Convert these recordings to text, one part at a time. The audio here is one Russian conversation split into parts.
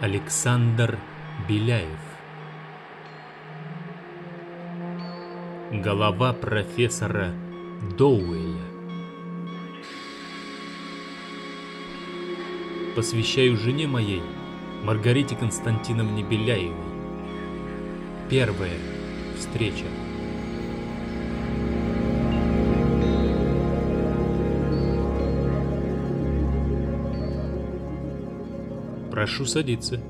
Александр Беляев Голова профессора Доуэля Посвящаю жене моей, Маргарите Константиновне Беляевой. Первая встреча. Прошу садиться.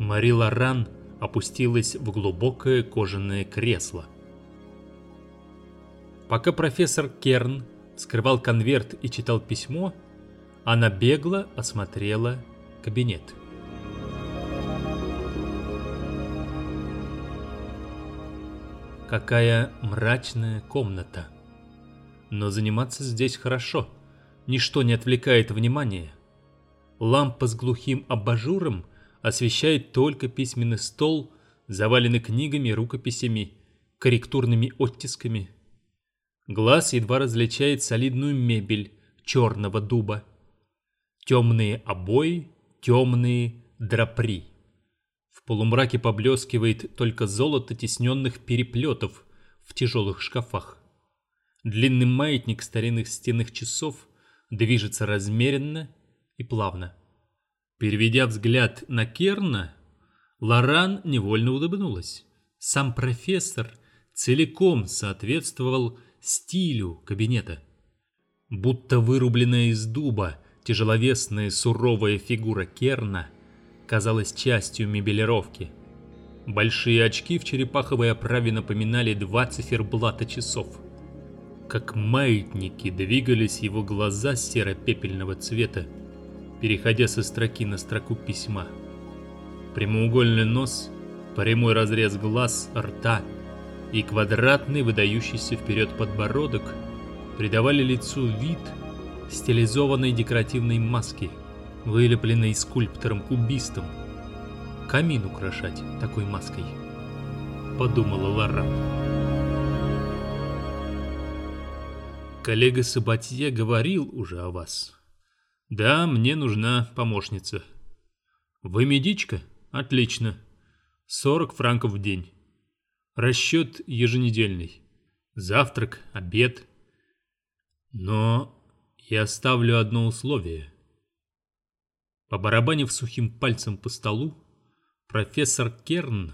Мари Лоран опустилась в глубокое кожаное кресло. Пока профессор Керн скрывал конверт и читал письмо, она бегло осмотрела кабинет. Какая мрачная комната. Но заниматься здесь хорошо. Ничто не отвлекает внимания. Лампа с глухим абажуром освещает только письменный стол, заваленный книгами рукописями, корректурными оттисками. Глаз едва различает солидную мебель черного дуба. Темные обои, темные драпри. В полумраке поблескивает только золото тесненных переплетов в тяжелых шкафах. Длинный маятник старинных стенных часов движется размеренно и плавно. Переведя взгляд на Керна, Лоран невольно улыбнулась. Сам профессор целиком соответствовал стилю кабинета. Будто вырубленная из дуба тяжеловесная суровая фигура Керна казалась частью мебелировки. Большие очки в черепаховой оправе напоминали два циферблата часов. Как маятники двигались его глаза серо-пепельного цвета, переходя со строки на строку письма. Прямоугольный нос, прямой разрез глаз, рта и квадратный выдающийся вперед подбородок придавали лицу вид стилизованной декоративной маски, вылепленной скульптором-кубистом. Камин украшать такой маской, подумала Лара. Коллега Сабатье говорил уже о вас. Да, мне нужна помощница. Вы медичка? Отлично. 40 франков в день. Расчет еженедельный. Завтрак, обед. Но я ставлю одно условие. Побарабанив сухим пальцем по столу, профессор Керн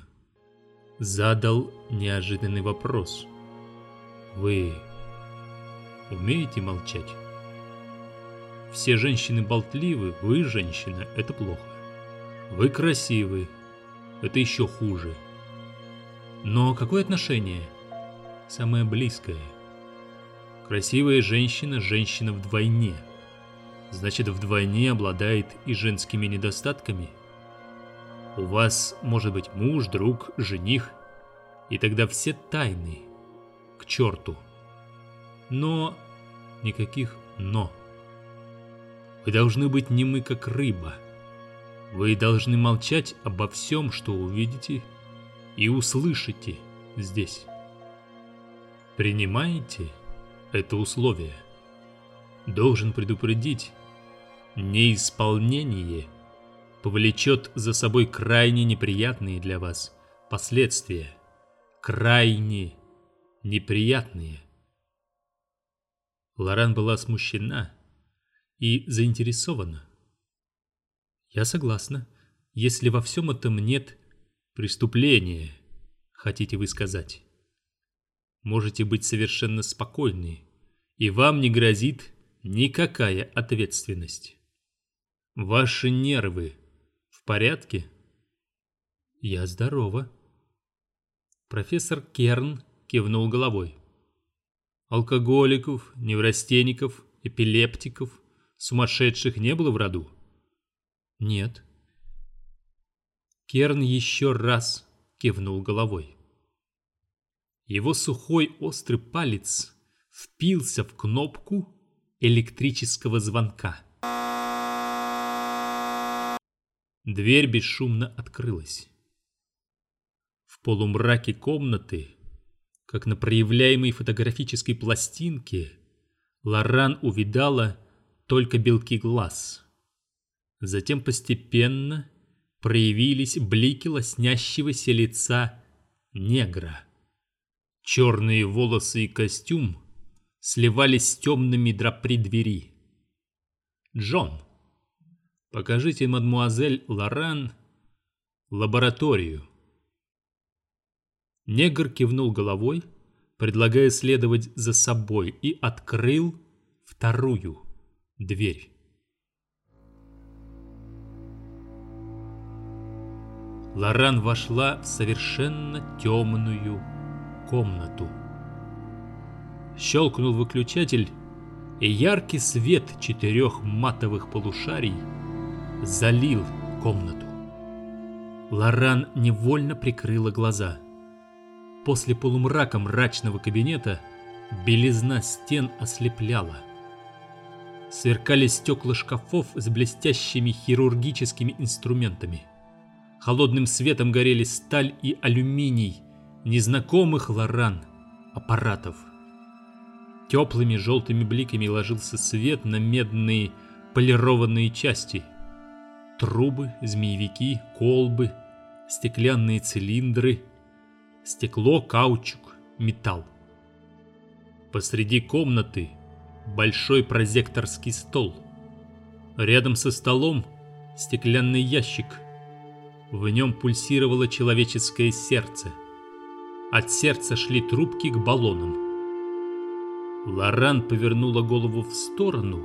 задал неожиданный вопрос. Вы умеете молчать? Все женщины болтливы, вы женщина, это плохо. Вы красивы, это еще хуже. Но какое отношение? Самое близкое. Красивая женщина – женщина вдвойне. Значит, вдвойне обладает и женскими недостатками. У вас может быть муж, друг, жених, и тогда все тайны к черту. Но никаких «но». Вы должны быть немы, как рыба. Вы должны молчать обо всем, что увидите и услышите здесь. Принимаете это условие? Должен предупредить, неисполнение повлечет за собой крайне неприятные для вас последствия. Крайне неприятные. Лоран была смущена и заинтересована. Я согласна, если во всем этом нет преступления, хотите вы сказать. Можете быть совершенно спокойны, и вам не грозит никакая ответственность. Ваши нервы в порядке? Я здорова. Профессор Керн кивнул головой. Алкоголиков, неврастенников, эпилептиков, Сумасшедших не было в роду? Нет. Керн еще раз кивнул головой. Его сухой острый палец впился в кнопку электрического звонка. Дверь бесшумно открылась. В полумраке комнаты, как на проявляемой фотографической пластинке, Лоран увидала только белки глаз. Затем постепенно проявились блики лоснящегося лица негра. Черные волосы и костюм сливались с темными драпри двери. «Джон, покажите мадмуазель Лоран лабораторию». Негр кивнул головой, предлагая следовать за собой, и открыл вторую дверь. Лоран вошла в совершенно темную комнату. Щелкнул выключатель, и яркий свет четырех матовых полушарий залил комнату. Лоран невольно прикрыла глаза. После полумрака мрачного кабинета белизна стен ослепляла. Сверкали стекла шкафов с блестящими хирургическими инструментами. Холодным светом горели сталь и алюминий незнакомых Лоран аппаратов. Теплыми желтыми бликами ложился свет на медные полированные части. Трубы, змеевики, колбы, стеклянные цилиндры, стекло, каучук, металл. Посреди комнаты большой прозекторский стол. Рядом со столом стеклянный ящик. В нем пульсировало человеческое сердце. От сердца шли трубки к баллонам. Лоран повернула голову в сторону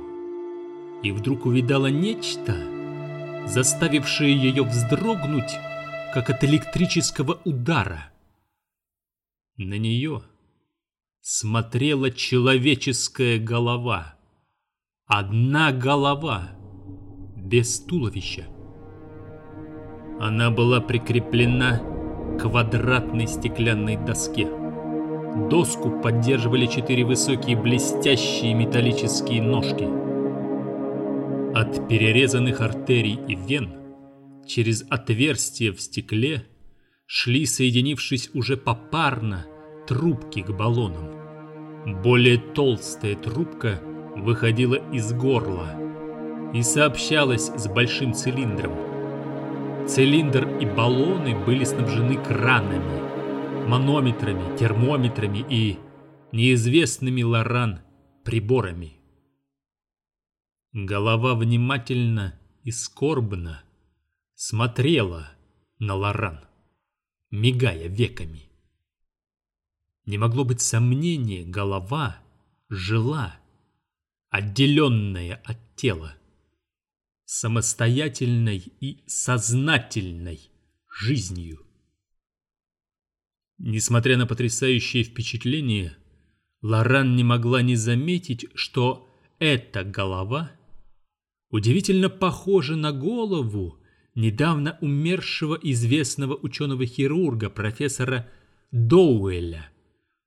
и вдруг увидала нечто, заставившее ее вздрогнуть, как от электрического удара. На нее смотрела человеческая голова. Одна голова, без туловища. Она была прикреплена к квадратной стеклянной доске. Доску поддерживали четыре высокие блестящие металлические ножки. От перерезанных артерий и вен через отверстия в стекле шли, соединившись уже попарно, трубки к баллонам. Более толстая трубка выходила из горла и сообщалась с большим цилиндром. Цилиндр и баллоны были снабжены кранами, манометрами, термометрами и неизвестными Лоран приборами. Голова внимательно и скорбно смотрела на Лоран, мигая веками. Не могло быть сомнения, голова жила, отделенная от тела, самостоятельной и сознательной жизнью. Несмотря на потрясающее впечатление, Лоран не могла не заметить, что эта голова удивительно похожа на голову недавно умершего известного ученого-хирурга профессора Доуэля,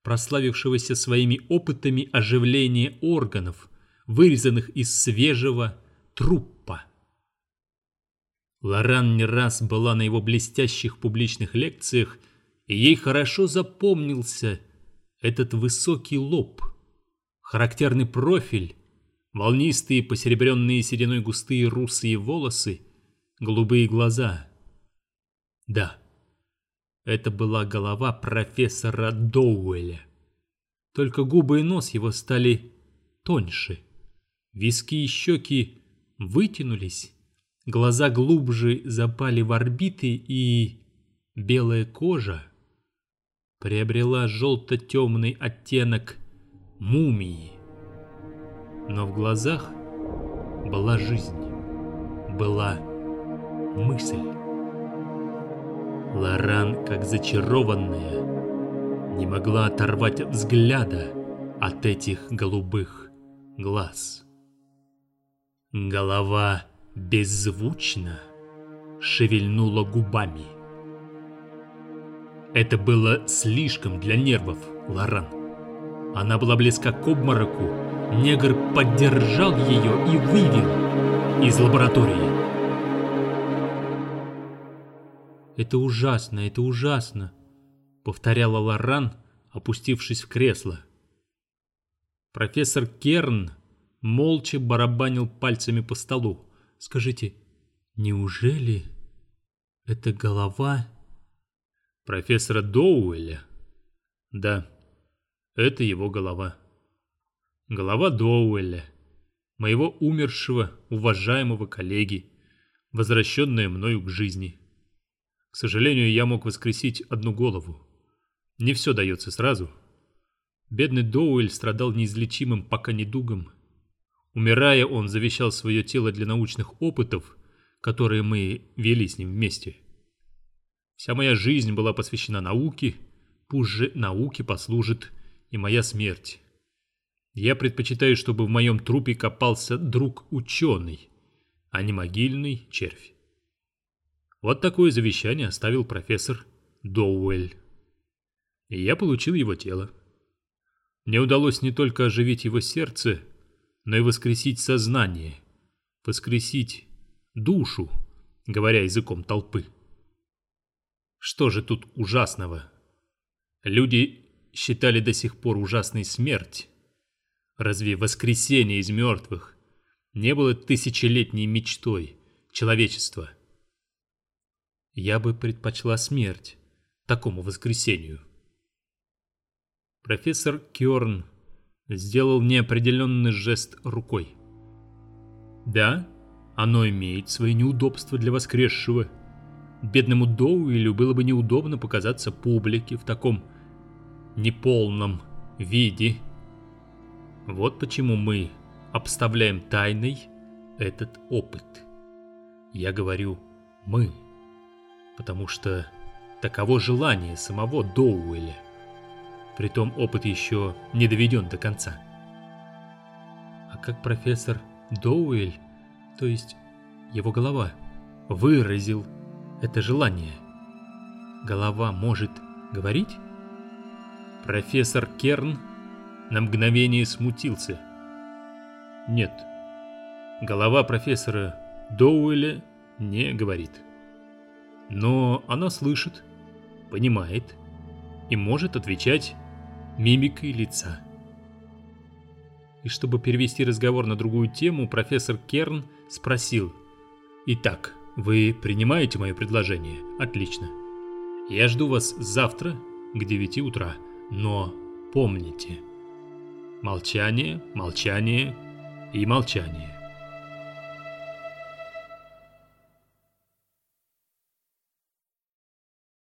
прославившегося своими опытами оживления органов, вырезанных из свежего трупа. Лоран не раз была на его блестящих публичных лекциях и ей хорошо запомнился этот высокий лоб, характерный профиль, волнистые посеребренные сединой густые русые волосы, голубые глаза. Да, это была голова профессора Доуэля. Только губы и нос его стали тоньше. Виски и щеки вытянулись, глаза глубже запали в орбиты и белая кожа приобрела желто-темный оттенок мумии. Но в глазах была жизнь, была мысль. Лоран, как зачарованная, не могла оторвать взгляда от этих голубых глаз. Голова беззвучно шевельнула губами – это было слишком для нервов Лоран. Она была близка к обмороку. Негр поддержал ее и вывел из лаборатории. «Это ужасно, это ужасно», — повторяла Лоран, опустившись в кресло. Профессор Керн молча барабанил пальцами по столу. «Скажите, неужели...» Это голова профессора Доуэля? Да, это его голова. Голова Доуэля, моего умершего, уважаемого коллеги, возвращенная мною к жизни. К сожалению, я мог воскресить одну голову. Не все дается сразу. Бедный Доуэль страдал неизлечимым пока недугом. Умирая, он завещал свое тело для научных опытов, которые мы вели с ним вместе. Вся моя жизнь была посвящена науке, пусть же науке послужит и моя смерть. Я предпочитаю, чтобы в моем трупе копался друг-ученый, а не могильный червь. Вот такое завещание оставил профессор Доуэль. И я получил его тело. Мне удалось не только оживить его сердце, но и воскресить сознание, воскресить душу, говоря языком толпы. Что же тут ужасного? Люди считали до сих пор ужасной смерть. Разве воскресение из мертвых не было тысячелетней мечтой человечества? Я бы предпочла смерть такому воскресению. Профессор Кёрн сделал неопределенный жест рукой. Да, оно имеет свои неудобства для воскресшего. Бедному Доуэлю было бы неудобно показаться публике в таком неполном виде. Вот почему мы обставляем тайной этот опыт. Я говорю «мы», потому что таково желание самого Доуэля. Притом опыт еще не доведен до конца. А как профессор Доуэль, то есть его голова, выразил это желание? Голова может говорить? Профессор Керн на мгновение смутился. Нет, голова профессора Доуэля не говорит. Но она слышит, понимает и может отвечать мимикой лица. И чтобы перевести разговор на другую тему, профессор Керн спросил. «Итак, вы принимаете мое предложение? Отлично. Я жду вас завтра к 9 утра, но помните. Молчание, молчание и молчание.